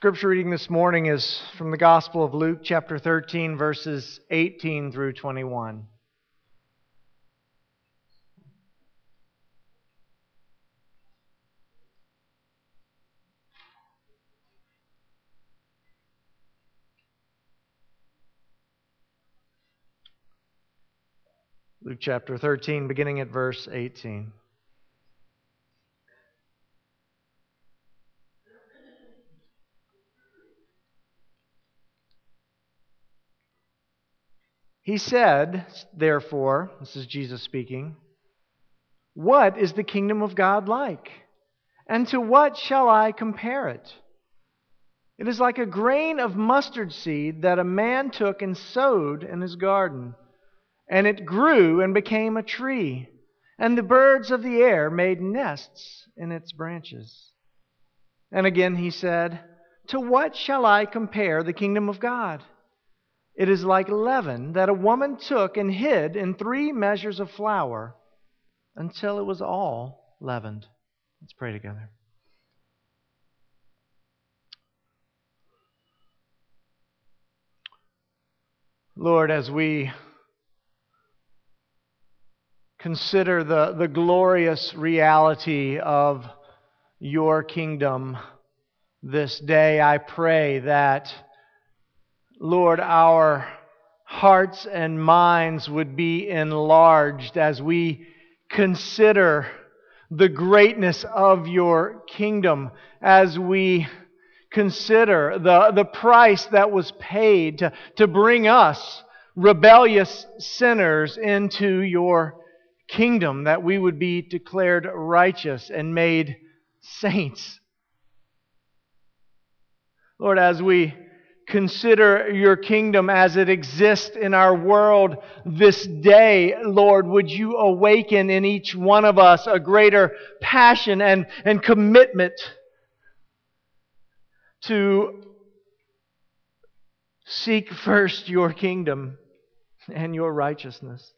Scripture reading this morning is from the Gospel of Luke, chapter 13, verses 18 through 21. Luke chapter 13, beginning at verse 18. He said, therefore, this is Jesus speaking, What is the kingdom of God like? And to what shall I compare it? It is like a grain of mustard seed that a man took and sowed in his garden. And it grew and became a tree, and the birds of the air made nests in its branches. And again he said, To what shall I compare the kingdom of God? It is like leaven that a woman took and hid in three measures of flour until it was all leavened. Let's pray together. Lord, as we consider the, the glorious reality of your kingdom this day, I pray that Lord, our hearts and minds would be enlarged as we consider the greatness of your kingdom, as we consider the, the price that was paid to, to bring us, rebellious sinners, into your kingdom, that we would be declared righteous and made saints. Lord, as we consider your kingdom as it exists in our world this day, Lord, would you awaken in each one of us a greater passion and, and commitment to seek first your kingdom and your righteousness.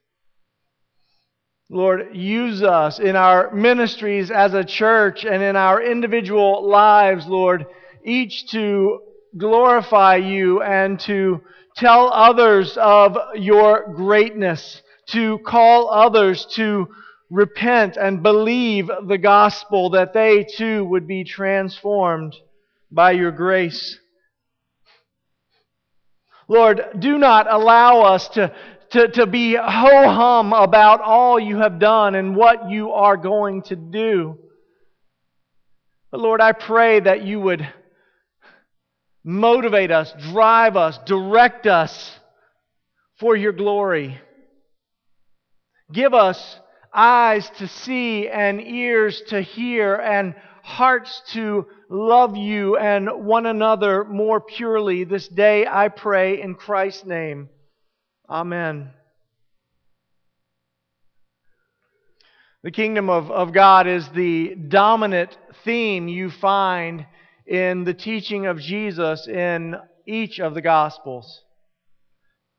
Lord, use us in our ministries as a church and in our individual lives, Lord, each to glorify you and to tell others of your greatness, to call others to repent and believe the gospel that they too would be transformed by your grace. Lord, do not allow us to, to, to be ho hum about all you have done and what you are going to do. But Lord, I pray that you would motivate us, drive us, direct us for your glory. Give us eyes to see and ears to hear and hearts to love you and one another more purely this day, I pray in Christ's name. Amen. The kingdom of, of God is the dominant theme you find in the teaching of Jesus in each of the Gospels.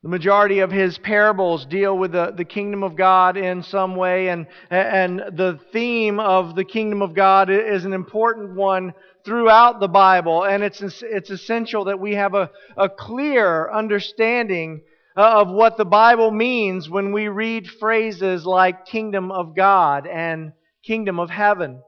The majority of his parables deal with the, the kingdom of God in some way, and, and the theme of the kingdom of God is an important one throughout the Bible, and it's, it's essential that we have a, a clear understanding uh, of what the Bible means when we read phrases like kingdom of God and kingdom of heaven.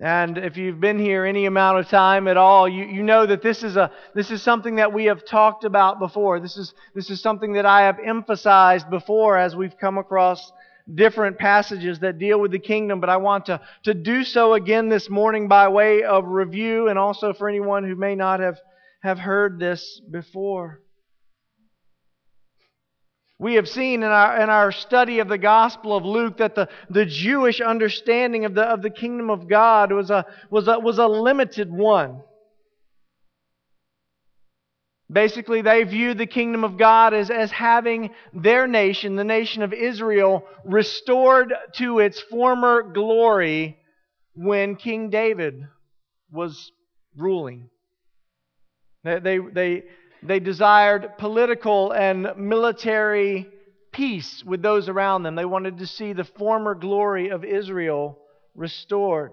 And if you've been here any amount of time at all, you, you know that this is, a, this is something that we have talked about before. This is, this is something that I have emphasized before as we've come across different passages that deal with the kingdom. But I want to, to do so again this morning by way of review and also for anyone who may not have, have heard this before. We have seen in our, in our study of the Gospel of Luke that the, the Jewish understanding of the, of the kingdom of God was a, was, a, was a limited one. Basically, they viewed the kingdom of God as, as having their nation, the nation of Israel, restored to its former glory when King David was ruling. They, they, they, they desired political and military peace with those around them. They wanted to see the former glory of Israel restored.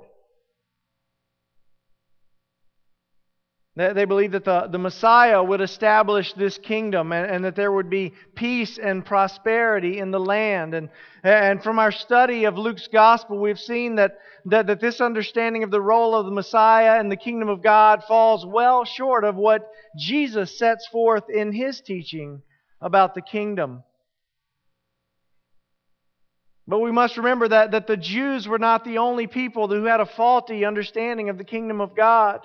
They believed that the, the Messiah would establish this kingdom and, and, that there would be peace and prosperity in the land. And, and from our study of Luke's gospel, we've seen that, that, that this understanding of the role of the Messiah and the kingdom of God falls well short of what Jesus sets forth in his teaching about the kingdom. But we must remember that, that the Jews were not the only people who had a faulty understanding of the kingdom of God.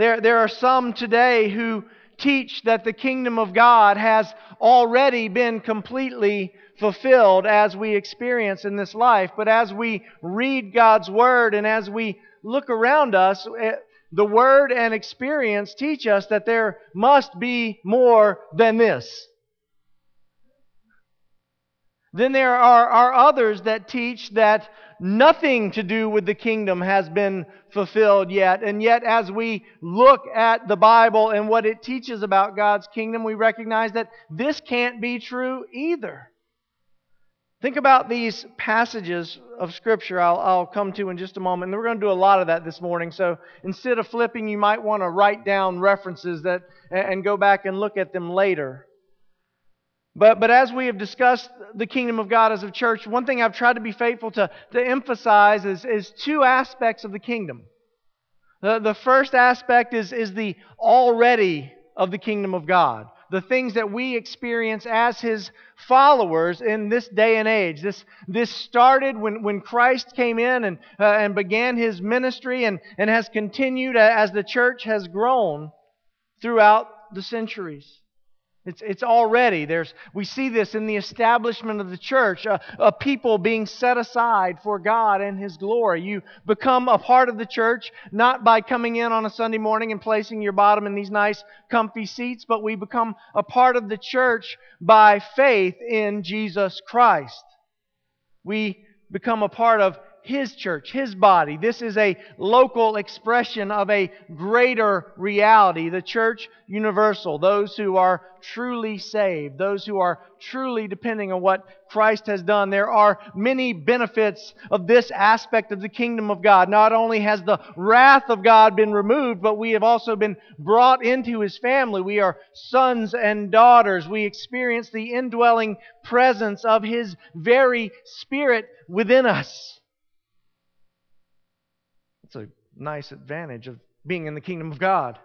There, there are some today who teach that the kingdom of God has already been completely fulfilled as we experience in this life. But as we read God's Word and as we look around us, eh, the Word and experience teach us that there must be more than this. Then there are, are others that teach that nothing to do with the kingdom has been fulfilled yet. And yet, as we look at the Bible and what it teaches about God's kingdom, we recognize that this can't be true either. Think about these passages of Scripture I'll, I'll come to in just a moment. And we're going to do a lot of that this morning. So instead of flipping, you might want to write down references that, and go back and look at them later. But, but as we have discussed the kingdom of God as a church, one thing I've tried to be faithful to, to emphasize is, is two aspects of the kingdom. The, the first aspect is, is the already of the kingdom of God, the things that we experience as His followers in this day and age. This, this started when, when Christ came in and, uh, and began His ministry and, and has continued as the church has grown throughout the centuries. It's, it's already, there's, we see this in the establishment of the church, a, a, people being set aside for God and His glory. You become a part of the church not by coming in on a Sunday morning and placing your bottom in these nice, comfy seats, but we become a part of the church by faith in Jesus Christ. We become a part of his church, His body. This is a local expression of a greater reality, the church universal, those who are truly saved, those who are truly depending on what Christ has done. There are many benefits of this aspect of the kingdom of God. Not only has the wrath of God been removed, but we have also been brought into His family. We are sons and daughters. We experience the indwelling presence of His very Spirit within us. That's a nice advantage of being in the kingdom of God.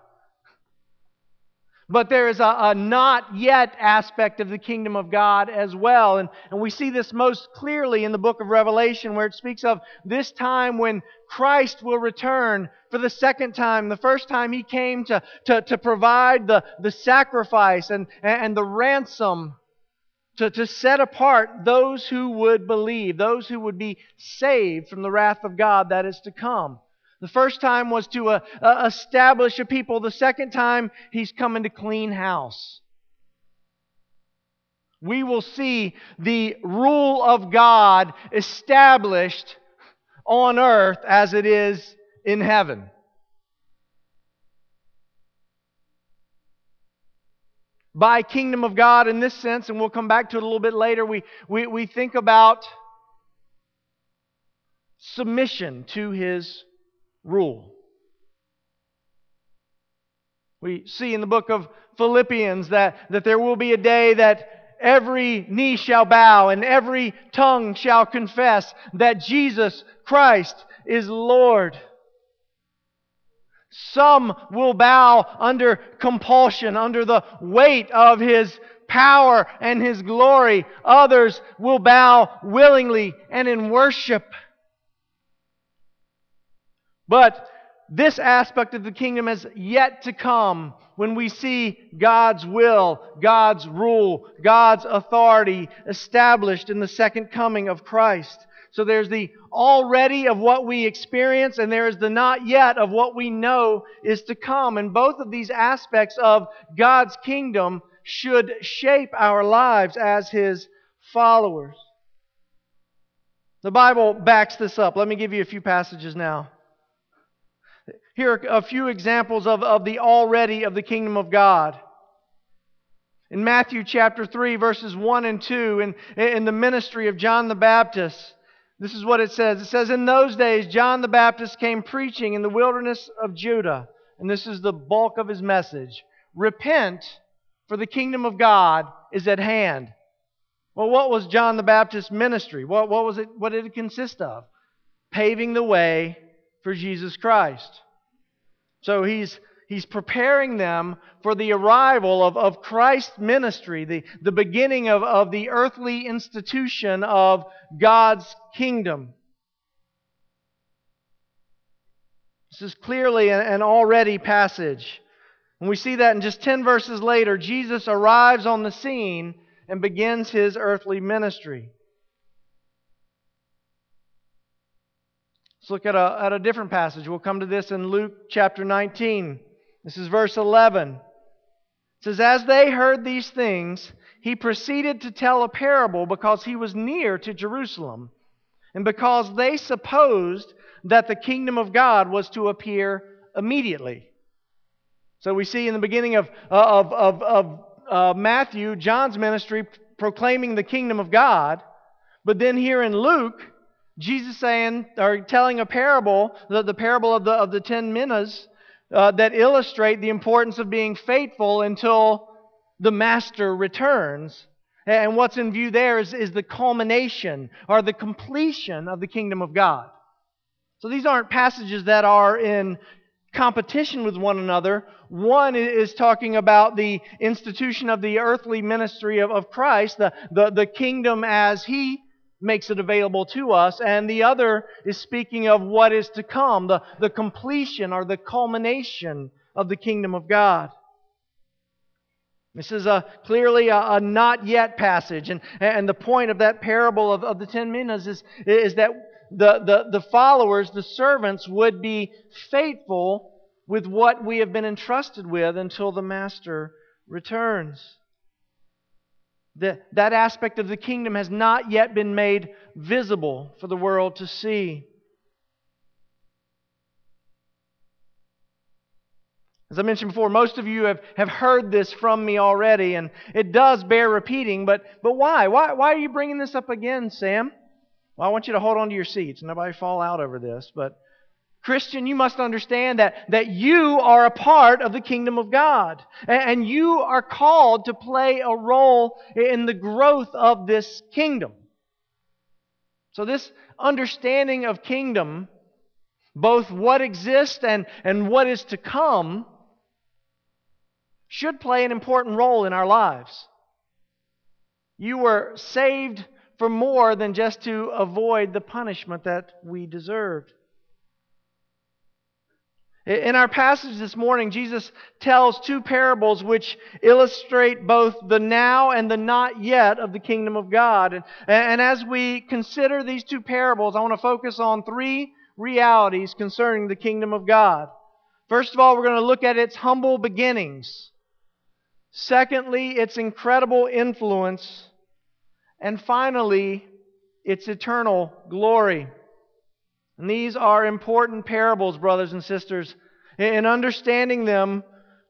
But there is a, a, not yet aspect of the kingdom of God as well. And, and we see this most clearly in the book of Revelation, where it speaks of this time when Christ will return for the second time. The first time he came to, to, to provide the, the sacrifice and, and the ransom to, to set apart those who would believe, those who would be saved from the wrath of God that is to come. The first time was to uh, uh, establish a people. The second time, he's coming to clean house. We will see the rule of God established on earth as it is in heaven. By kingdom of God, in this sense, and we'll come back to it a little bit later, we, we, we think about submission to his rule. We see in the book of Philippians that, that there will be a day that every knee shall bow and every tongue shall confess that Jesus Christ is Lord. Some will bow under compulsion, under the weight of His power and His glory. Others will bow willingly and in worship. But this aspect of the kingdom is yet to come when we see God's will, God's rule, God's authority established in the second coming of Christ. So there's the already of what we experience, and there is the not yet of what we know is to come. And both of these aspects of God's kingdom should shape our lives as His followers. The Bible backs this up. Let me give you a few passages now. Here are a few examples of, of the already of the kingdom of God. In Matthew chapter 3, verses 1 and 2, in, in the ministry of John the Baptist, this is what it says. It says, In those days, John the Baptist came preaching in the wilderness of Judah and this is the bulk of his message repent, for the kingdom of God is at hand. Well, what was John the Baptist's ministry? What, what was it? What did it consist of? Paving the way for Jesus Christ. So he's he's preparing them for the arrival of, of Christ's ministry, the, the beginning of, of the earthly institution of God's kingdom. This is clearly an, an already passage. And we see that in just 10 verses later, Jesus arrives on the scene and begins his earthly ministry. Let's look at a, at a different passage. We'll come to this in Luke chapter 19. This is verse 11. It says, As they heard these things, he proceeded to tell a parable because he was near to Jerusalem, and because they supposed that the kingdom of God was to appear immediately. So we see in the beginning of, of, of, of uh, Matthew, John's ministry proclaiming the kingdom of God. But then here in Luke, Jesus saying or telling a parable, the, the parable of the of the ten minas, uh, that illustrate the importance of being faithful until the master returns. And what's in view there is, is the culmination or the completion of the kingdom of God. So these aren't passages that are in competition with one another. One is talking about the institution of the earthly ministry of, of Christ, the, the, the kingdom as He makes it available to us, and the other is speaking of what is to come, the, the completion or the culmination of the kingdom of God. This is a, clearly a, a, not yet passage. And, and the point of that parable of, of the ten minas is, is that the, the, the followers, the servants, would be faithful with what we have been entrusted with until the master returns. The, that aspect of the kingdom has not yet been made visible for the world to see. As I mentioned before, most of you have, have heard this from me already, and it does bear repeating, but, but why? why? Why are you bringing this up again, Sam? Well, I want you to hold on to your seats. Nobody fall out over this. But, Christian, you must understand that, that you are a part of the kingdom of God. And you are called to play a role in the growth of this kingdom. So, this understanding of kingdom, both what exists and, and what is to come, should play an important role in our lives. You were saved for more than just to avoid the punishment that we deserved. In our passage this morning, Jesus tells two parables which illustrate both the now and the not yet of the kingdom of God. And, as we consider these two parables, I want to focus on three realities concerning the kingdom of God. First of all, we're going to look at its humble beginnings. Secondly, its incredible influence. And finally, its eternal glory. And these are important parables, brothers and sisters. In understanding them,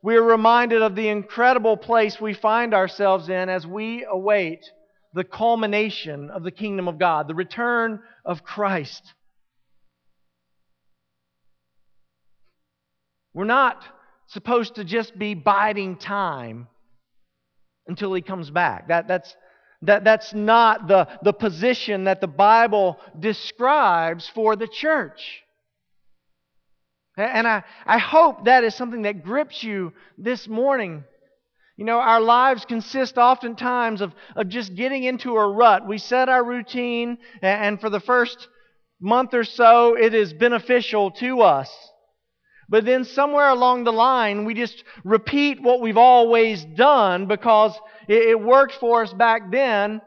we are reminded of the incredible place we find ourselves in as we await the culmination of the kingdom of God, the return of Christ. We're not supposed to just be biding time until he comes back. That, that's, that, that's not the, the position that the Bible describes for the church. And I, I hope that is something that grips you this morning. You know, our lives consist oftentimes of, of just getting into a rut. We set our routine, and for the first month or so, it is beneficial to us. But then somewhere along the line, we just repeat what we've always done because it, it worked for us back then,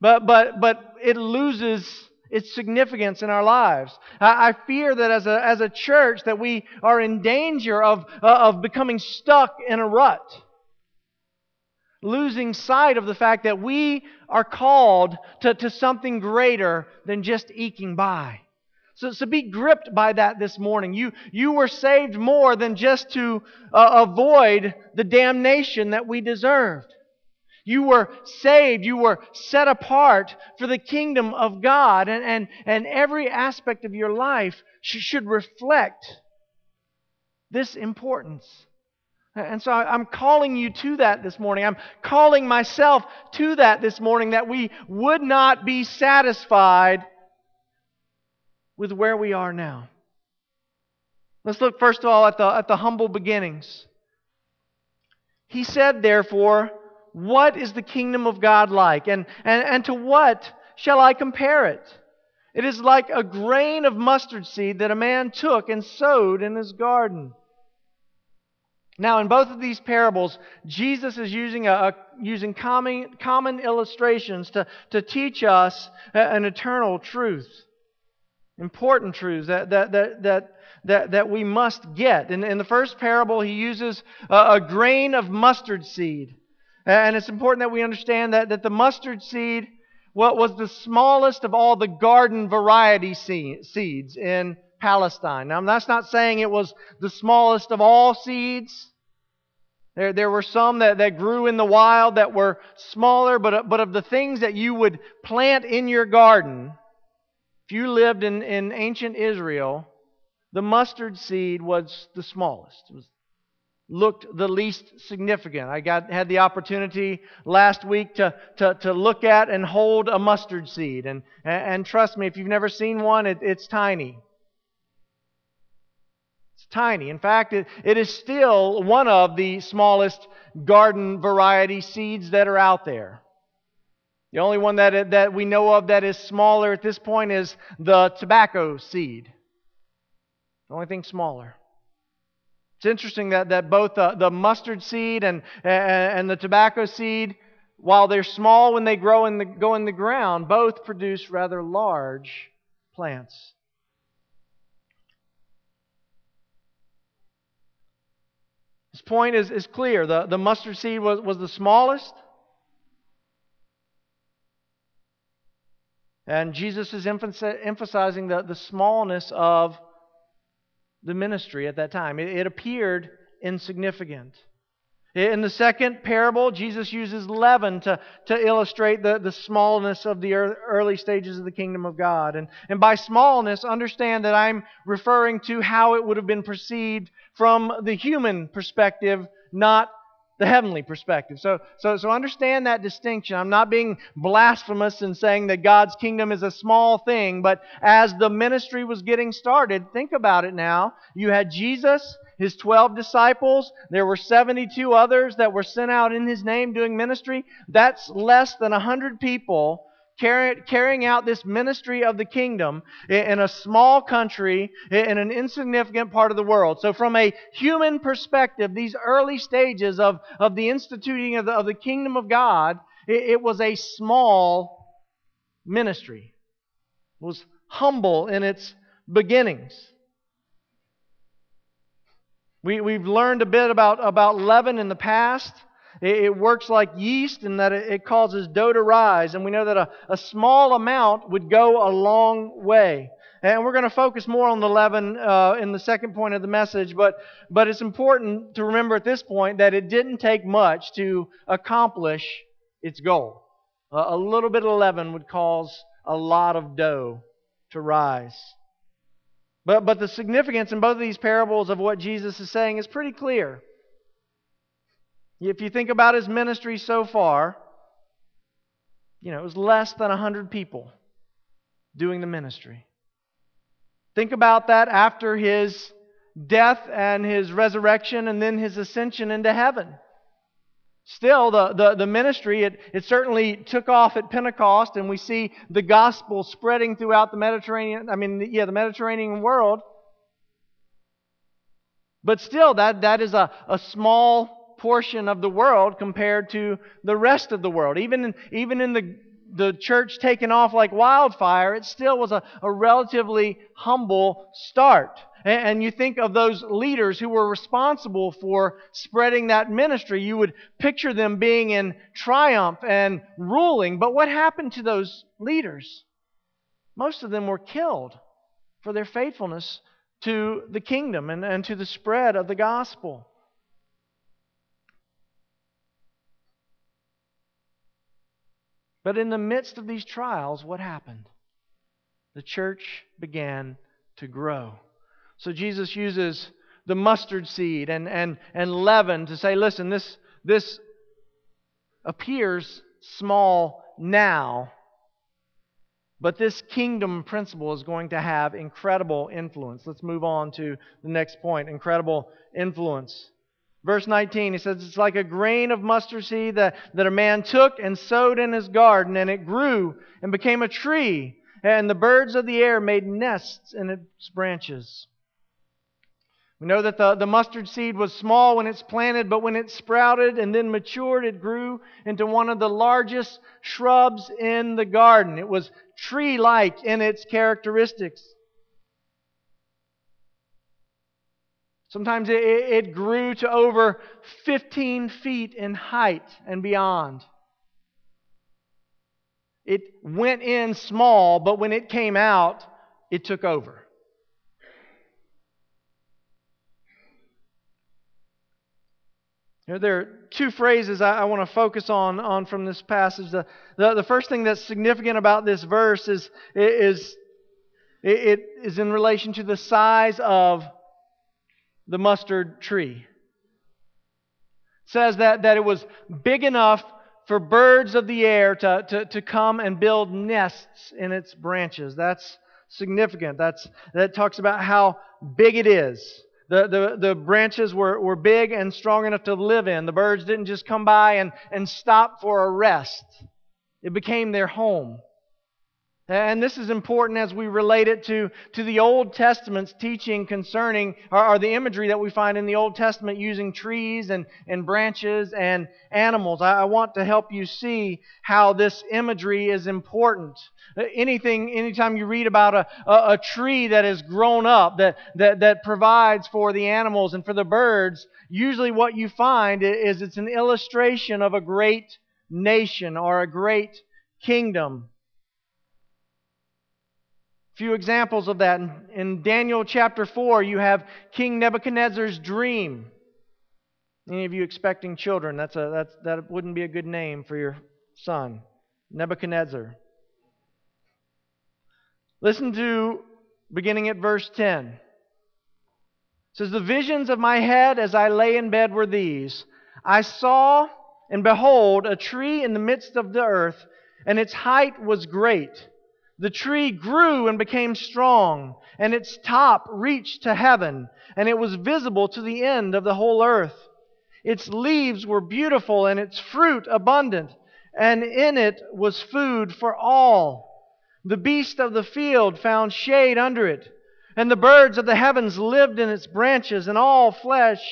but, but, but it loses its significance in our lives. I, I fear that as a, as a church that we are in danger of, uh, of becoming stuck in a rut. Losing sight of the fact that we are called to, to something greater than just eking by. So, so be gripped by that this morning. You, you were saved more than just to uh, avoid the damnation that we deserved. You were saved. You were set apart for the kingdom of God. And, and, and every aspect of your life should reflect this importance. And so I'm calling you to that this morning. I'm calling myself to that this morning that we would not be satisfied with where we are now. Let's look first of all at the, at the humble beginnings. He said, therefore, What is the kingdom of God like? And, and, and to what shall I compare it? It is like a grain of mustard seed that a man took and sowed in his garden. Now, in both of these parables, Jesus is using, a, using common, common illustrations to, to teach us an eternal truth, important truths that, that, that, that, that, that we must get. In, in the first parable, he uses a, a grain of mustard seed. And it's important that we understand that, that the mustard seed what was the smallest of all the garden variety seeds in Palestine. Now, that's not saying it was the smallest of all seeds. There, there were some that, that grew in the wild that were smaller, but, but of the things that you would plant in your garden, if you lived in, in ancient Israel, the mustard seed was the smallest. It was looked the least significant. I got had the opportunity last week to, to, to look at and hold a mustard seed. And, and trust me, if you've never seen one, it, it's tiny. It's tiny. In fact, it, it is still one of the smallest garden variety seeds that are out there. The only one that, that we know of that is smaller at this point is the tobacco seed. The only thing smaller. It's interesting that, that both the, the mustard seed and, and the tobacco seed, while they're small when they grow in the, go in the ground, both produce rather large plants. This point is, is clear. The, the mustard seed was, was the smallest. And Jesus is emphasizing the, the smallness of the ministry at that time. It, it appeared insignificant. In the second parable, Jesus uses leaven to, to illustrate the, the smallness of the early stages of the kingdom of God. And, and by smallness, understand that I'm referring to how it would have been perceived from the human perspective, not the heavenly perspective. So, so, so understand that distinction. I'm not being blasphemous in saying that God's kingdom is a small thing, but as the ministry was getting started, think about it now. You had Jesus, his 12 disciples, there were 72 others that were sent out in his name doing ministry. That's less than 100 people carrying out this ministry of the kingdom in a small country in an insignificant part of the world. So, from a human perspective, these early stages of, of the instituting of the, of the kingdom of God, it, it was a small ministry. It was humble in its beginnings. We, we've learned a bit about, about leaven in the past. It, works like yeast in that it, causes dough to rise. And we know that a, a small amount would go a long way. And we're going to focus more on the leaven uh, in the second point of the message, but, but it's important to remember at this point that it didn't take much to accomplish its goal. A little bit of leaven would cause a lot of dough to rise. But, but the significance in both of these parables of what Jesus is saying is pretty clear. If you think about his ministry so far, you know, it was less than 100 people doing the ministry. Think about that after his death and his resurrection and then his ascension into heaven. Still, the, the, the, ministry, it, it certainly took off at Pentecost, and we see the gospel spreading throughout the Mediterranean, I mean, yeah, the Mediterranean world. But still, that, that is a, a small portion of the world compared to the rest of the world. Even in, even in the, the church taking off like wildfire, it still was a, a relatively humble start. And, and you think of those leaders who were responsible for spreading that ministry, you would picture them being in triumph and ruling. But what happened to those leaders? Most of them were killed for their faithfulness to the kingdom and, and to the spread of the gospel. But in the midst of these trials, what happened? The church began to grow. So Jesus uses the mustard seed and, and, and leaven to say, listen, this, this appears small now, but this kingdom principle is going to have incredible influence. Let's move on to the next point incredible influence. Verse 19, he says, It's like a grain of mustard seed that, that a man took and sowed in his garden, and it grew and became a tree, and the birds of the air made nests in its branches. We know that the, the mustard seed was small when it's planted, but when it sprouted and then matured, it grew into one of the largest shrubs in the garden. It was tree like in its characteristics. Sometimes it, it grew to over 15 feet in height and beyond. It went in small, but when it came out, it took over. There are two phrases I, want to focus on, on from this passage. The, the, the, first thing that's significant about this verse is, is it is in relation to the size of the mustard tree. It says that, that it was big enough for birds of the air to, to, to come and build nests in its branches. That's significant. That's, that talks about how big it is. The, the, the branches were, were big and strong enough to live in. The birds didn't just come by and, and stop for a rest, it became their home. And this is important as we relate it to, to the Old Testament's teaching concerning, or, or, the imagery that we find in the Old Testament using trees and, and branches and animals. I, I want to help you see how this imagery is important. Anything, anytime you read about a, a, a tree that has grown up, that, that, that provides for the animals and for the birds, usually what you find is it's an illustration of a great nation or a great kingdom few examples of that. In Daniel chapter 4, you have King Nebuchadnezzar's dream. Any of you expecting children, that's a, that's, that wouldn't be a good name for your son. Nebuchadnezzar. Listen to beginning at verse 10. It says, The visions of my head as I lay in bed were these I saw, and behold, a tree in the midst of the earth, and its height was great the tree grew and became strong, and its top reached to heaven, and it was visible to the end of the whole earth. Its leaves were beautiful, and its fruit abundant, and in it was food for all. The beasts of the field found shade under it, and the birds of the heavens lived in its branches, and all flesh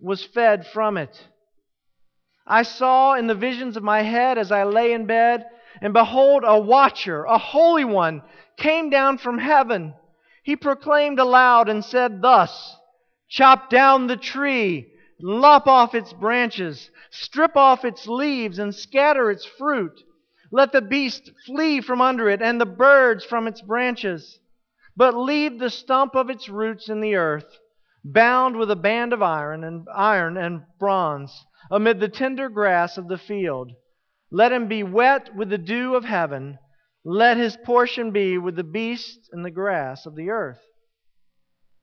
was fed from it. I saw in the visions of my head as I lay in bed and behold, a watcher, a holy one, came down from heaven. He proclaimed aloud and said thus Chop down the tree, lop off its branches, strip off its leaves, and scatter its fruit. Let the beast flee from under it, and the birds from its branches. But leave the stump of its roots in the earth, bound with a band of iron and iron and bronze, amid the tender grass of the field. Let him be wet with the dew of heaven. Let his portion be with the beasts and the grass of the earth.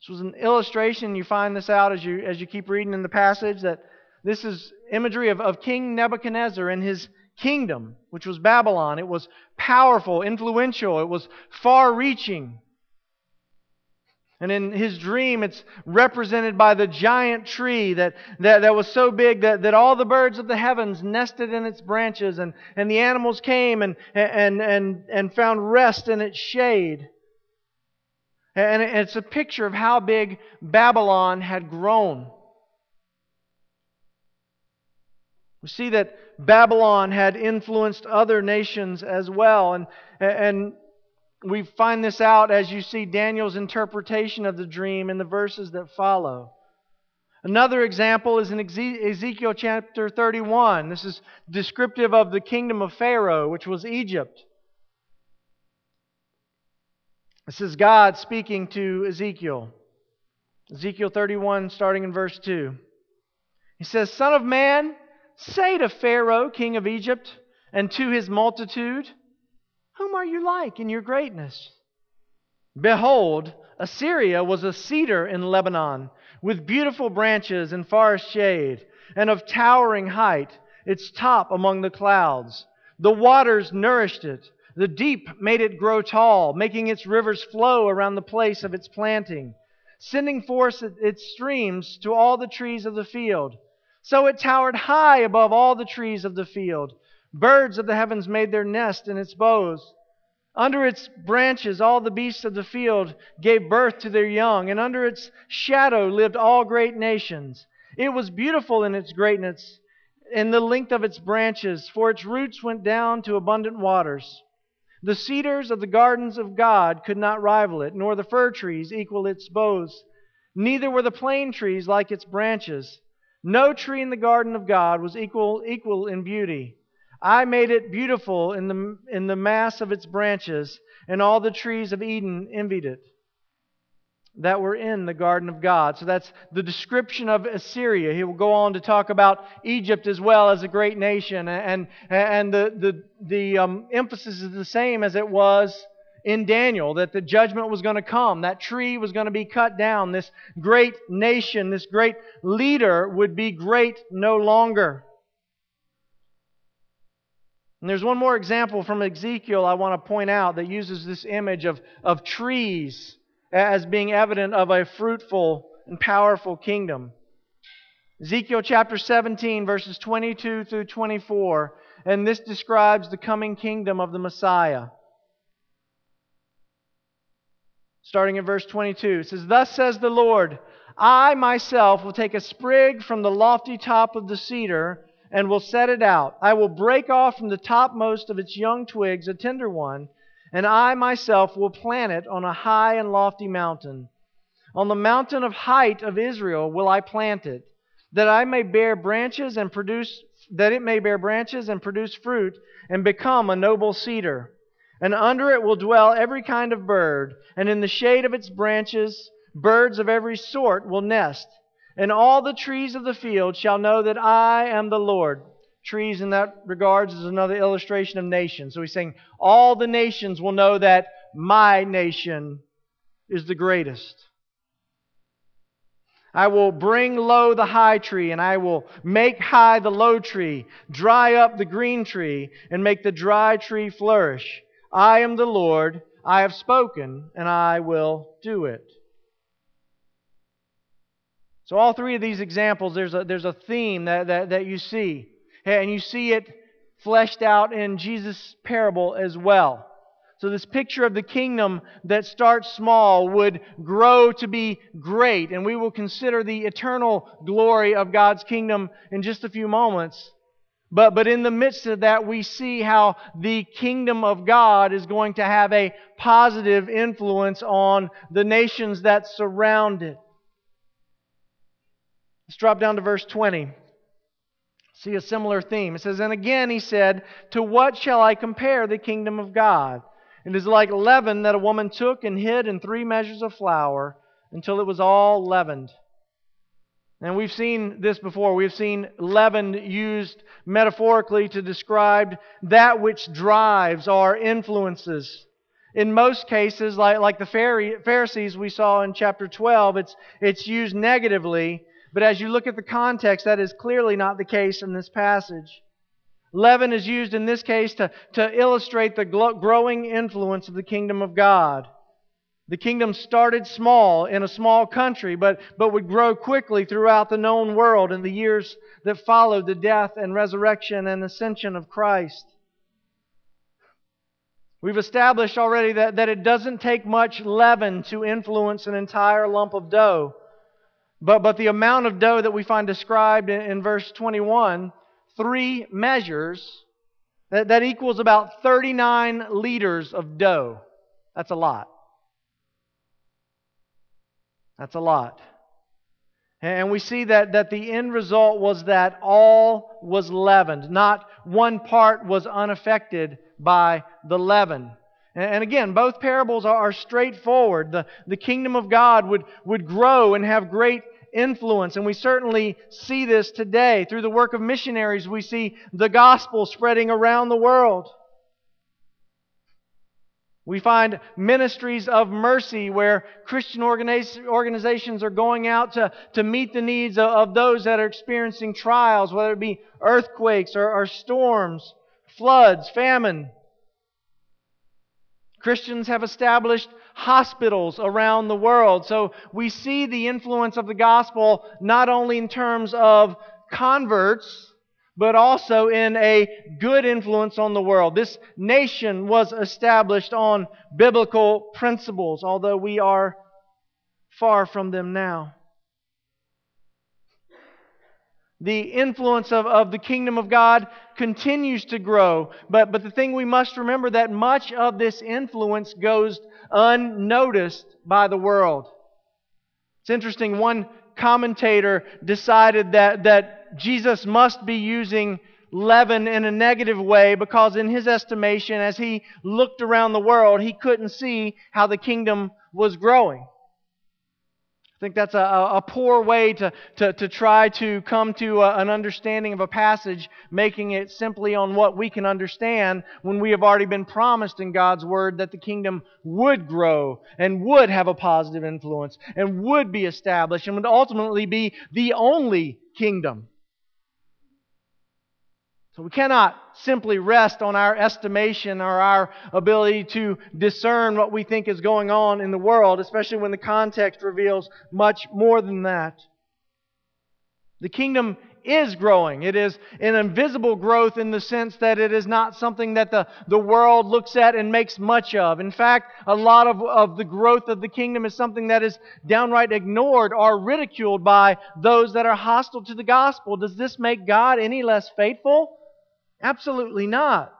This was an illustration. You find this out as you, as you keep reading in the passage that this is imagery of, of King Nebuchadnezzar and his kingdom, which was Babylon. It was powerful, influential, it was far reaching. And in his dream, it's represented by the giant tree that, that, that was so big that, that all the birds of the heavens nested in its branches, and, and the animals came and, and, and, and found rest in its shade. And it's a picture of how big Babylon had grown. We see that Babylon had influenced other nations as well. And, and we find this out as you see Daniel's interpretation of the dream in the verses that follow. Another example is in Ezekiel chapter 31. This is descriptive of the kingdom of Pharaoh, which was Egypt. This is God speaking to Ezekiel. Ezekiel 31, starting in verse 2. He says, Son of man, say to Pharaoh, king of Egypt, and to his multitude, whom are you like in your greatness? Behold, Assyria was a cedar in Lebanon, with beautiful branches and forest shade, and of towering height, its top among the clouds. The waters nourished it. The deep made it grow tall, making its rivers flow around the place of its planting, sending forth its streams to all the trees of the field. So it towered high above all the trees of the field. Birds of the heavens made their nest in its boughs. Under its branches, all the beasts of the field gave birth to their young, and under its shadow lived all great nations. It was beautiful in its greatness, in the length of its branches, for its roots went down to abundant waters. The cedars of the gardens of God could not rival it, nor the fir trees equal its boughs. Neither were the plane trees like its branches. No tree in the garden of God was equal, equal in beauty. I made it beautiful in the, in the mass of its branches, and all the trees of Eden envied it that were in the garden of God. So that's the description of Assyria. He will go on to talk about Egypt as well as a great nation. And, and the, the, the um, emphasis is the same as it was in Daniel that the judgment was going to come. That tree was going to be cut down. This great nation, this great leader would be great no longer. And there's one more example from Ezekiel I want to point out that uses this image of, of trees as being evident of a fruitful and powerful kingdom. Ezekiel chapter 17, verses 22 through 24, and this describes the coming kingdom of the Messiah. Starting in verse 22, it says, Thus says the Lord, I myself will take a sprig from the lofty top of the cedar and will set it out. I will break off from the topmost of its young twigs a tender one and I myself will plant it on a high and lofty mountain. On the mountain of height of Israel will I plant it, that I may bear branches and produce that it may bear branches and produce fruit and become a noble cedar. And under it will dwell every kind of bird, and in the shade of its branches birds of every sort will nest. And all the trees of the field shall know that I am the Lord trees in that regards is another illustration of nations. So he's saying, all the nations will know that my nation is the greatest. I will bring low the high tree, and I will make high the low tree, dry up the green tree, and make the dry tree flourish. I am the Lord, I have spoken, and I will do it. So, all three of these examples, there's a, there's a theme that, that, that you see. And you see it fleshed out in Jesus' parable as well. So, this picture of the kingdom that starts small would grow to be great. And we will consider the eternal glory of God's kingdom in just a few moments. But, but in the midst of that, we see how the kingdom of God is going to have a positive influence on the nations that surround it. Let's drop down to verse 20 see a similar theme. It says, And again he said, To what shall I compare the kingdom of God? It is like leaven that a woman took and hid in three measures of flour until it was all leavened. And we've seen this before. We've seen leaven used metaphorically to describe that which drives our influences. In most cases, like, like the Pharisees we saw in chapter 12, it's, it's used negatively but as you look at the context, that is clearly not the case in this passage. Leaven is used in this case to, to illustrate the growing influence of the kingdom of God. The kingdom started small in a small country, but, but would grow quickly throughout the known world in the years that followed the death and resurrection and ascension of Christ. We've established already that, that it doesn't take much leaven to influence an entire lump of dough. But, but the amount of dough that we find described in, in verse 21, three measures, that, that equals about 39 liters of dough. That's a lot. That's a lot. And we see that, that the end result was that all was leavened. Not one part was unaffected by the leaven. And again, both parables are straightforward. The, the kingdom of God would, would grow and have great influence. And we certainly see this today. Through the work of missionaries, we see the gospel spreading around the world. We find ministries of mercy where Christian organizations are going out to, to meet the needs of, those that are experiencing trials, whether it be earthquakes or, or storms, floods, famine. Christians have established hospitals around the world. So we see the influence of the gospel not only in terms of converts, but also in a good influence on the world. This nation was established on biblical principles, although we are far from them now. The influence of, of the kingdom of God continues to grow. But, but the thing we must remember that much of this influence goes unnoticed by the world. It's interesting, one commentator decided that, that Jesus must be using leaven in a negative way because, in his estimation, as he looked around the world, he couldn't see how the kingdom was growing. I think that's a, a poor way to, to, to try to come to a, an understanding of a passage, making it simply on what we can understand when we have already been promised in God's Word that the kingdom would grow and would have a positive influence and would be established and would ultimately be the only kingdom. So we cannot simply rest on our estimation or our ability to discern what we think is going on in the world, especially when the context reveals much more than that. The kingdom is growing. It is an invisible growth in the sense that it is not something that the, the world looks at and makes much of. In fact, a lot of, of the growth of the kingdom is something that is downright ignored or ridiculed by those that are hostile to the gospel. Does this make God any less faithful? Absolutely not.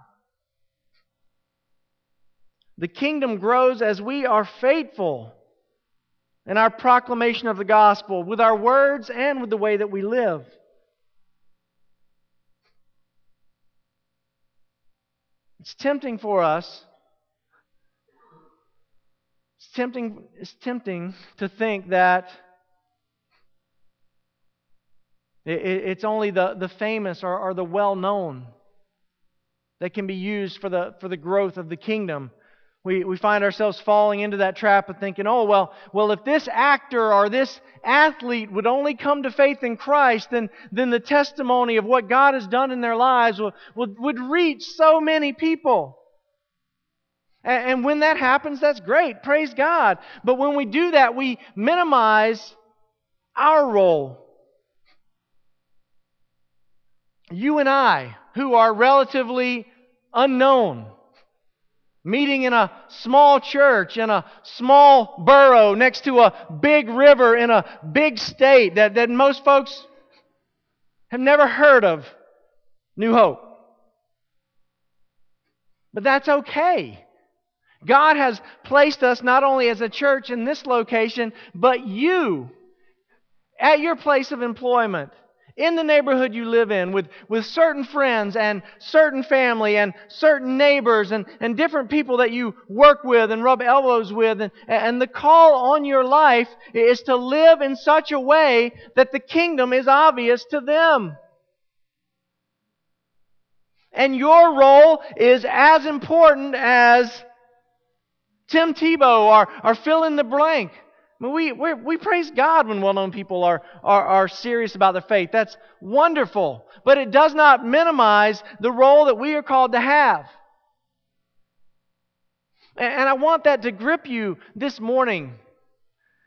The kingdom grows as we are faithful in our proclamation of the gospel with our words and with the way that we live. It's tempting for us. It's tempting, it's tempting to think that it's only the, the famous or, or the well known that can be used for the, for the growth of the kingdom. We, we find ourselves falling into that trap of thinking, oh, well, well, if this actor or this athlete would only come to faith in Christ, then, then the testimony of what God has done in their lives would, would, would reach so many people. And, and when that happens, that's great. Praise God. But when we do that, we minimize our role. You and I, who are relatively unknown. Meeting in a small church in a small borough next to a big river in a big state that, that most folks have never heard of New Hope. But that's okay. God has placed us not only as a church in this location, but you at your place of employment in the neighborhood you live in with, with certain friends and certain family and certain neighbors and, and different people that you work with and rub elbows with. And, and the call on your life is to live in such a way that the kingdom is obvious to them. And your role is as important as Tim Tebow or, or fill in the blank. I mean, we, we, we praise God when well known people are, are, are serious about their faith. That's wonderful. But it does not minimize the role that we are called to have. And, and I want that to grip you this morning.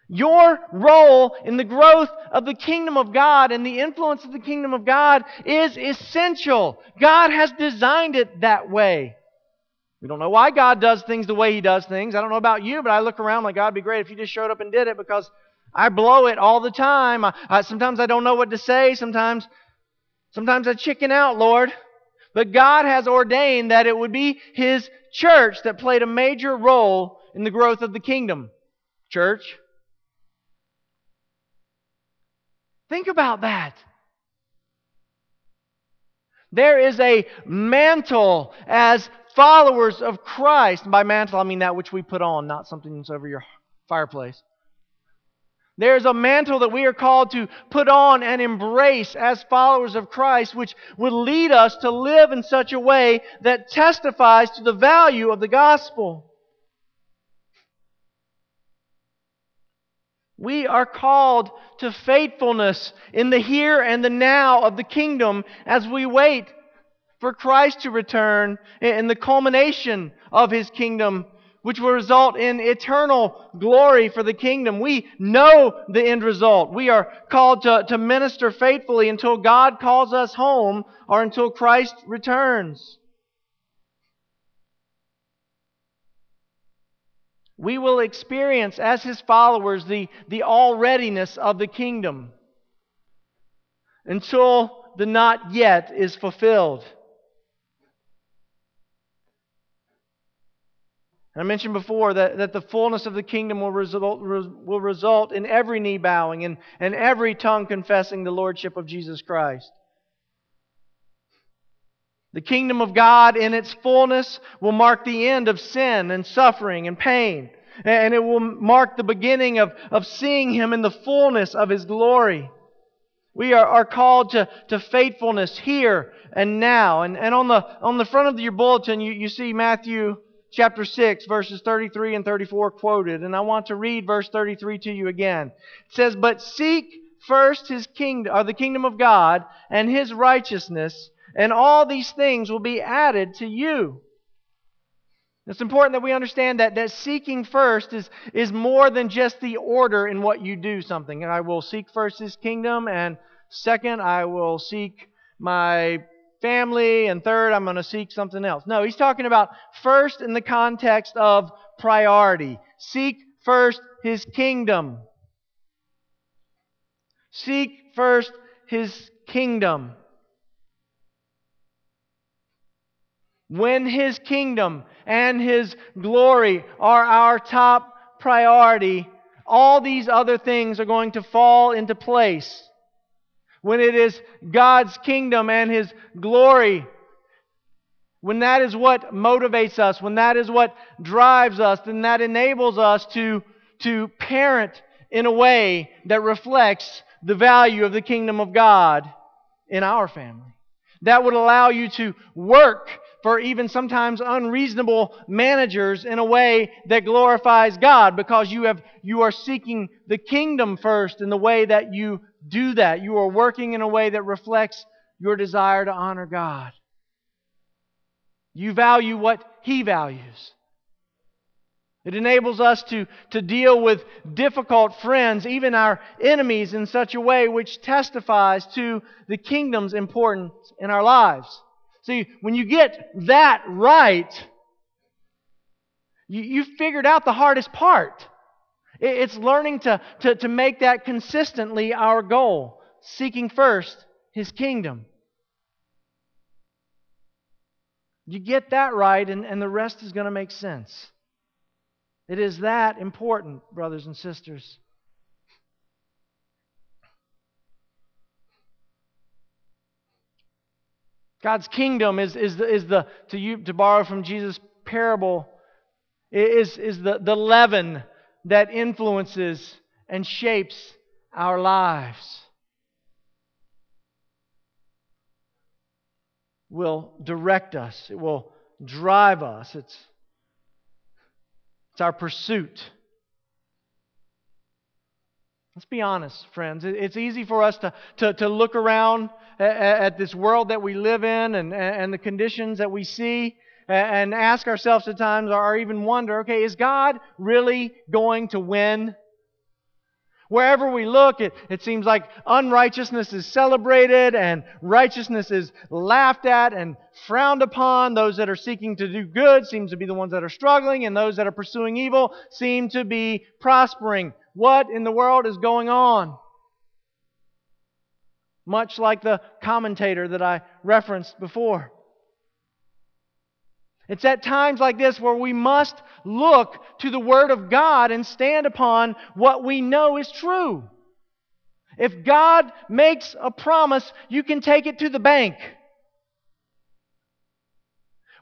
Your role in the growth of the kingdom of God and the influence of the kingdom of God is essential. God has designed it that way. We don't know why God does things the way He does things. I don't know about you, but I look around like, God, would be great if you just showed up and did it because I blow it all the time. I, I, sometimes I don't know what to say. Sometimes, sometimes I chicken out, Lord. But God has ordained that it would be His church that played a major role in the growth of the kingdom. Church. Think about that. There is a mantle as followers of Christ. And by mantle, I mean that which we put on, not something that's over your fireplace. There is a mantle that we are called to put on and embrace as followers of Christ, which would lead us to live in such a way that testifies to the value of the gospel. We are called to faithfulness in the here and the now of the kingdom as we wait for Christ to return in the culmination of his kingdom, which will result in eternal glory for the kingdom. We know the end result. We are called to, to minister faithfully until God calls us home or until Christ returns. we will experience as his followers the, the all readiness of the kingdom until the not yet is fulfilled. I mentioned before that, that the fullness of the kingdom will result, will result in every knee bowing and, and every tongue confessing the lordship of Jesus Christ. The kingdom of God in its fullness will mark the end of sin and suffering and pain. And it will mark the beginning of, of seeing Him in the fullness of His glory. We are, are called to, to faithfulness here and now. And, and on, the, on the front of your bulletin, you, you see Matthew chapter 6, verses 33 and 34 quoted. And I want to read verse 33 to you again. It says, But seek first his kingdom, or uh, the kingdom of God, and his righteousness, and all these things will be added to you. It's important that we understand that, that seeking first is, is more than just the order in what you do something. I will seek first his kingdom, and second, I will seek my family, and third, I'm going to seek something else. No, he's talking about first in the context of priority. Seek first his kingdom. Seek first his kingdom. When his kingdom and his glory are our top priority, all these other things are going to fall into place when it is God's kingdom and His glory, when that is what motivates us, when that is what drives us, then that enables us to, to parent in a way that reflects the value of the kingdom of God in our family. That would allow you to work for even sometimes unreasonable managers in a way that glorifies God because you have you are seeking the kingdom first in the way that you do that. You are working in a way that reflects your desire to honor God. You value what He values. It enables us to, to deal with difficult friends, even our enemies, in such a way which testifies to the kingdom's importance in our lives. See, when you get that right, you, you figured out the hardest part. It's learning to, to, to make that consistently our goal, seeking first His kingdom. You get that right, and, and the rest is going to make sense. It is that important, brothers and sisters. God's kingdom is, is, the, is the to, you, to borrow from Jesus' parable, is, is the, the leaven that influences and shapes our lives. Will direct us, it will drive us. It's, it's our pursuit. Let's be honest, friends. It's easy for us to, to, to look around at, at this world that we live in and, and the conditions that we see and ask ourselves at times or even wonder okay, is God really going to win? Wherever we look, it, it seems like unrighteousness is celebrated and righteousness is laughed at and frowned upon. Those that are seeking to do good seem to be the ones that are struggling, and those that are pursuing evil seem to be prospering. What in the world is going on? Much like the commentator that I referenced before. It's at times like this where we must look to the Word of God and stand upon what we know is true. If God makes a promise, you can take it to the bank.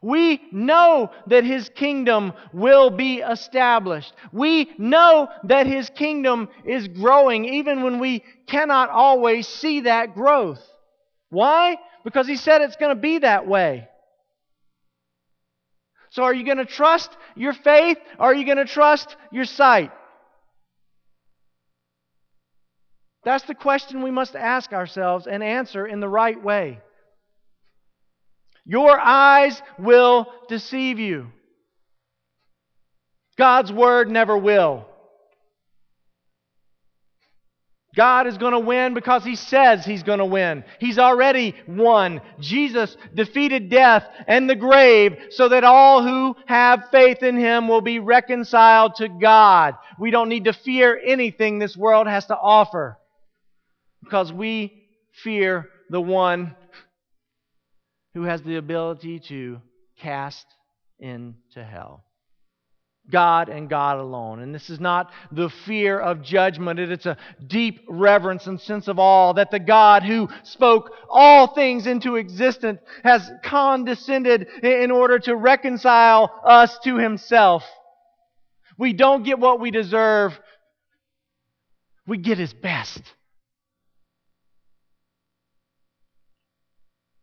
We know that His kingdom will be established. We know that His kingdom is growing, even when we cannot always see that growth. Why? Because He said it's going to be that way. So are you going to trust your faith or are you going to trust your sight? That's the question we must ask ourselves and answer in the right way. Your eyes will deceive you. God's word never will. God is going to win because He says He's going to win. He's already won. Jesus defeated death and the grave so that all who have faith in Him will be reconciled to God. We don't need to fear anything this world has to offer because we fear the one who has the ability to cast into hell. God and God alone. And this is not the fear of judgment, it's a deep reverence and sense of awe that the God who spoke all things into existence has condescended in order to reconcile us to himself. We don't get what we deserve, we get his best.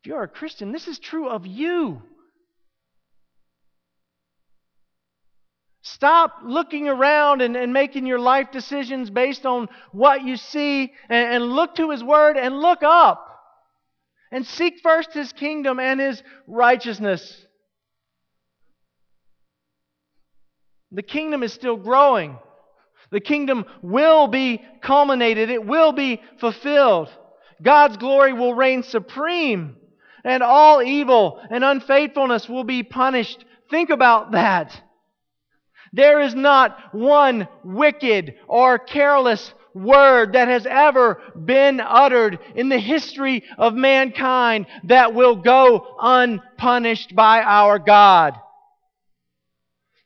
If you're a Christian, this is true of you. Stop looking around and, and making your life decisions based on what you see and, and look to His Word and look up. And seek first His kingdom and His righteousness. The kingdom is still growing. The kingdom will be culminated, it will be fulfilled. God's glory will reign supreme, and all evil and unfaithfulness will be punished. Think about that. There is not one wicked or careless word that has ever been uttered in the history of mankind that will go unpunished by our God.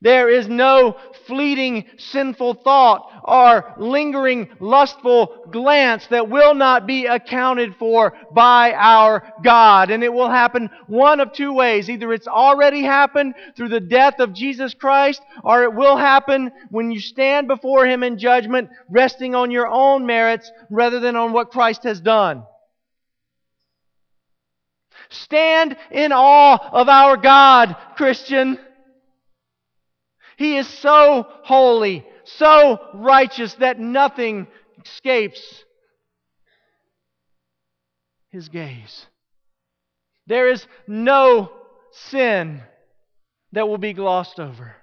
There is no fleeting sinful thought or lingering lustful glance that will not be accounted for by our God. And it will happen one of two ways. Either it's already happened through the death of Jesus Christ, or it will happen when you stand before Him in judgment, resting on your own merits rather than on what Christ has done. Stand in awe of our God, Christian. He is so holy, so righteous that nothing escapes his gaze. There is no sin that will be glossed over.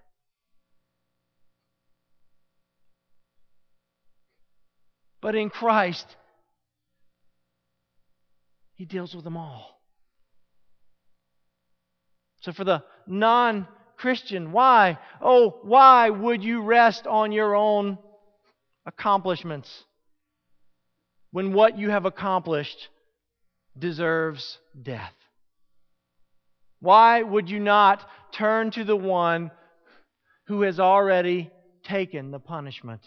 But in Christ, He deals with them all. So for the non Christian. Why? Oh, why would you rest on your own accomplishments when what you have accomplished deserves death? Why would you not turn to the one who has already taken the punishment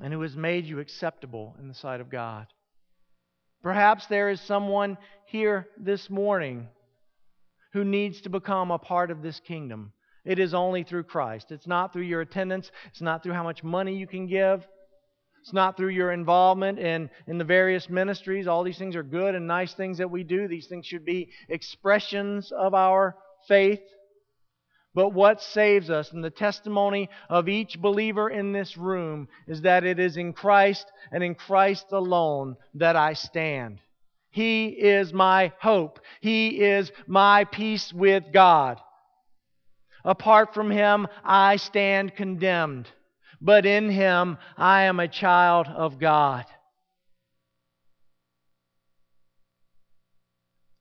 and who has made you acceptable in the sight of God? Perhaps there is someone here this morning who needs to become a part of this kingdom. It is only through Christ. It's not through your attendance, it's not through how much money you can give. It's not through your involvement in, in the various ministries. All these things are good and nice things that we do. These things should be expressions of our faith. But what saves us, and the testimony of each believer in this room, is that it is in Christ and in Christ alone that I stand. He is my hope. He is my peace with God. Apart from Him, I stand condemned. But in Him, I am a child of God.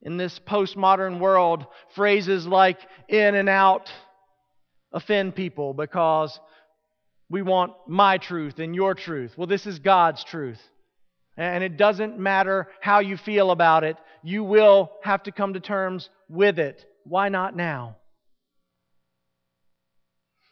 In this postmodern world, phrases like in and out offend people because we want my truth and your truth. Well, this is God's truth. And it doesn't matter how you feel about it, you will have to come to terms with it. Why not now?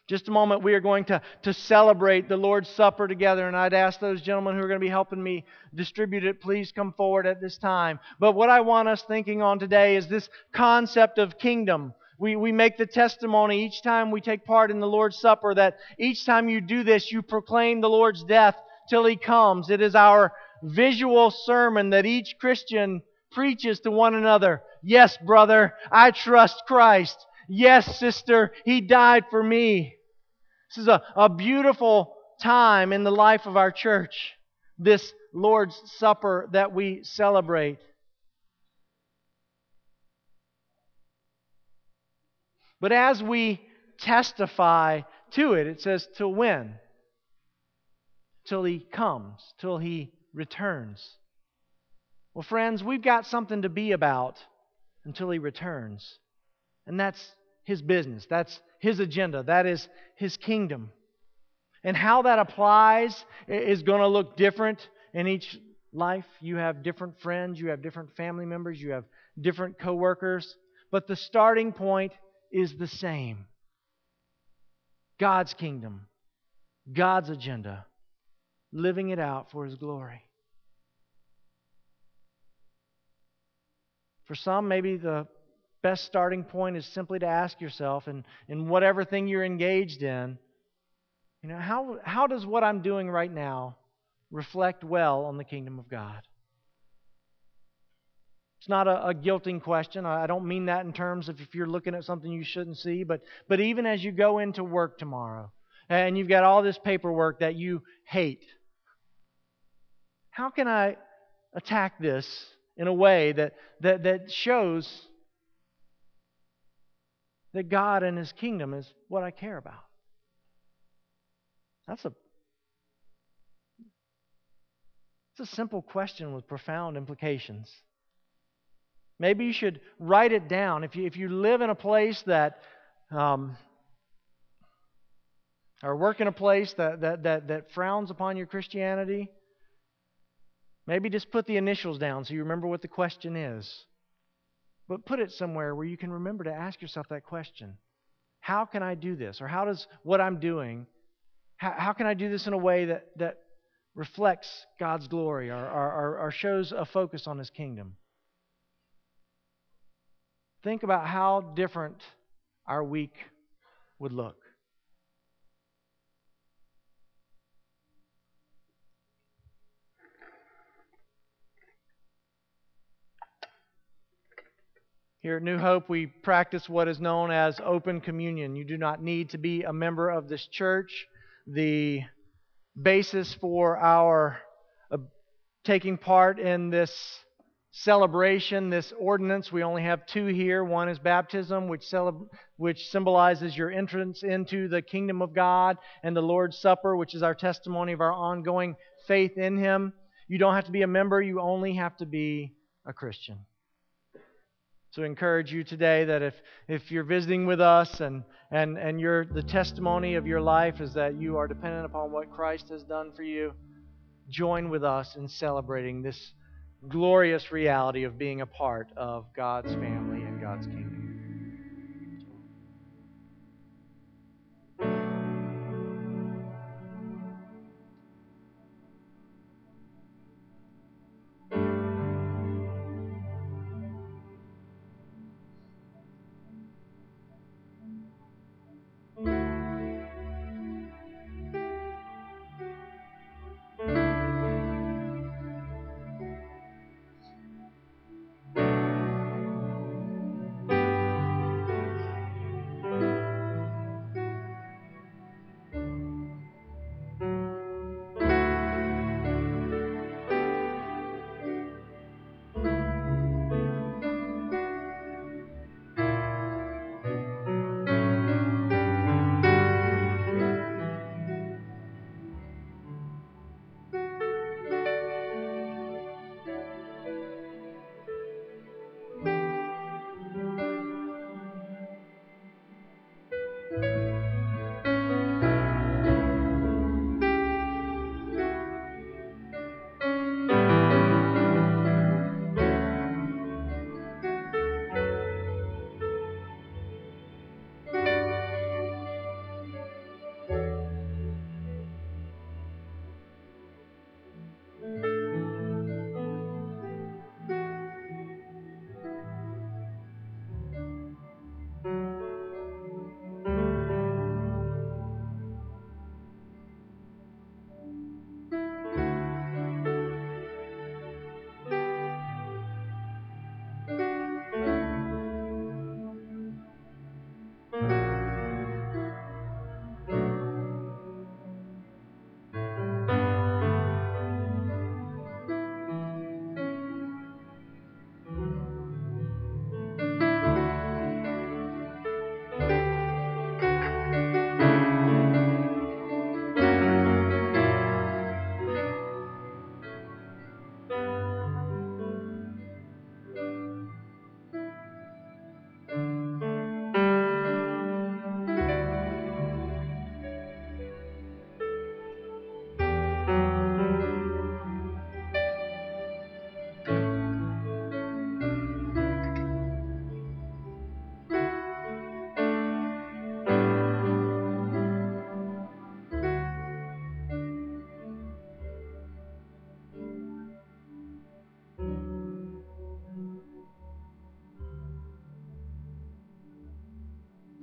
Just a moment, we are going to, to celebrate the Lord's Supper together, and I'd ask those gentlemen who are going to be helping me distribute it, please come forward at this time. But what I want us thinking on today is this concept of kingdom. We, we make the testimony each time we take part in the Lord's Supper that each time you do this, you proclaim the Lord's death till He comes. It is our visual sermon that each Christian preaches to one another. Yes, brother, I trust Christ. Yes, sister, He died for me. This is a, a beautiful time in the life of our church. this Lord's Supper that we celebrate. But as we testify to it, it says, till when? Till he comes, till he returns. Well, friends, we've got something to be about until he returns. And that's his business, that's his agenda, that is his kingdom. And how that applies is going to look different in each life. You have different friends, you have different family members, you have different coworkers, but the starting point is the same. God's kingdom, God's agenda, living it out for his glory. For some, maybe the best starting point is simply to ask yourself, in, in whatever thing you're engaged in, you know, how, how does what I'm doing right now reflect well on the kingdom of God? It's not a, a, guilting question. I don't mean that in terms of if you're looking at something you shouldn't see, but, but even as you go into work tomorrow and you've got all this paperwork that you hate, how can I attack this in a way that, that, that shows that God and His kingdom is what I care about? That's a it's a simple question with profound implications. Maybe you should write it down. If you, if you live in a place that, um, or work in a place that, that, that, that frowns upon your Christianity, maybe just put the initials down so you remember what the question is. But put it somewhere where you can remember to ask yourself that question How can I do this? Or how does what I'm doing how, how can I do this in a way that, that reflects God's glory or, or, or shows a focus on His kingdom? Think about how different our week would look. Here at New Hope, we practice what is known as open communion. You do not need to be a member of this church the basis for our uh, taking part in this celebration, this ordinance. We only have two here. One is baptism, which, celeb- which symbolizes your entrance into the kingdom of God, and the Lord's Supper, which is our testimony of our ongoing faith in Him. You don't have to be a member, you only have to be a Christian. So encourage you today that if, if you're visiting with us and, and, and you the testimony of your life is that you are dependent upon what Christ has done for you, join with us in celebrating this glorious reality of being a part of God's family and God's kingdom.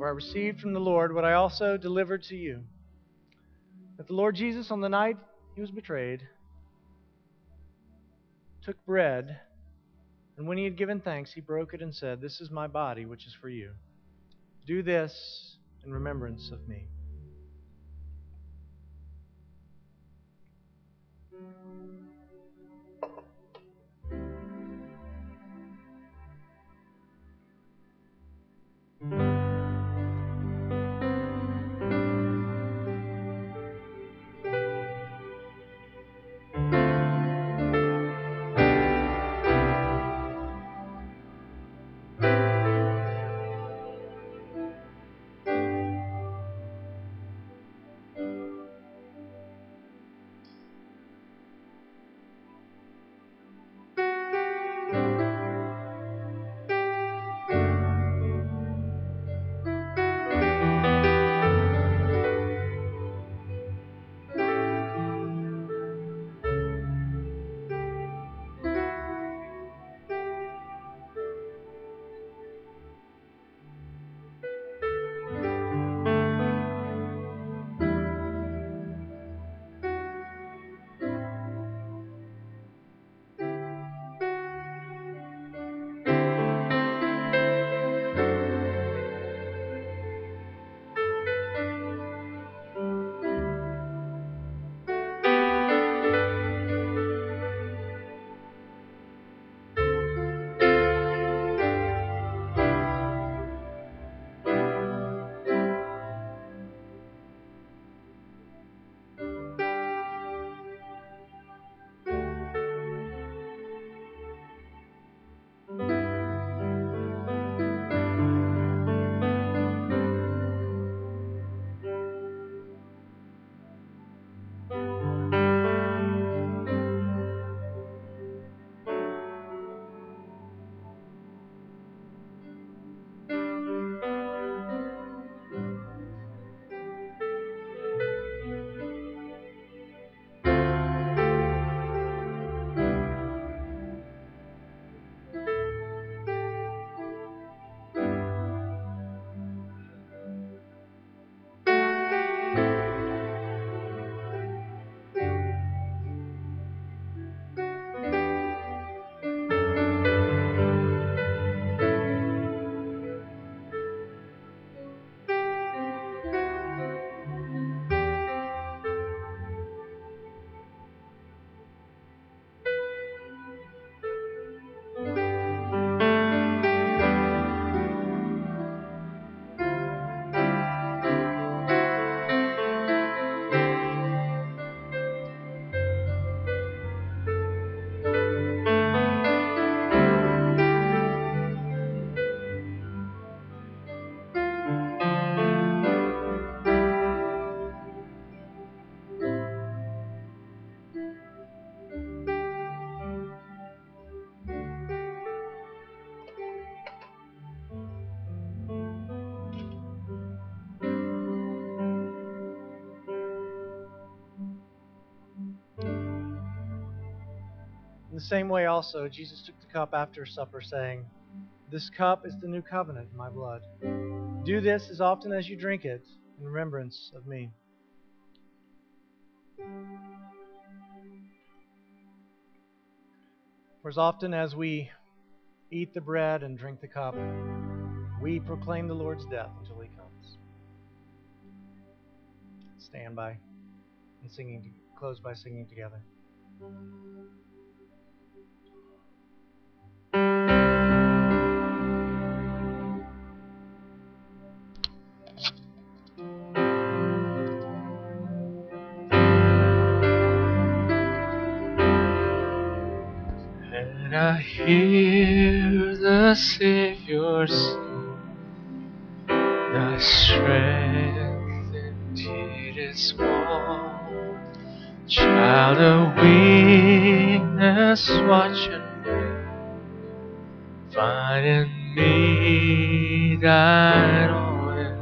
I received from the Lord what I also delivered to you. That the Lord Jesus, on the night he was betrayed, took bread, and when he had given thanks, he broke it and said, This is my body, which is for you. Do this in remembrance of me. The same way, also, Jesus took the cup after supper, saying, This cup is the new covenant in my blood. Do this as often as you drink it in remembrance of me. For as often as we eat the bread and drink the cup, we proclaim the Lord's death until he comes. Stand by and singing, close by singing together. Hear the Savior sing, Thy strength indeed is small. Child of weakness, watch and pray. Find in me thine in.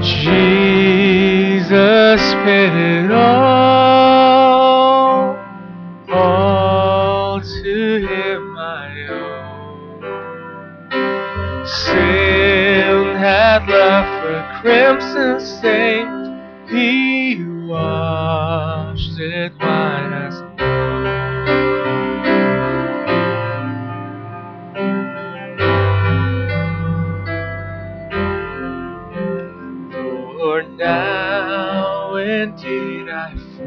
Jesus paid it all. Crimson stain,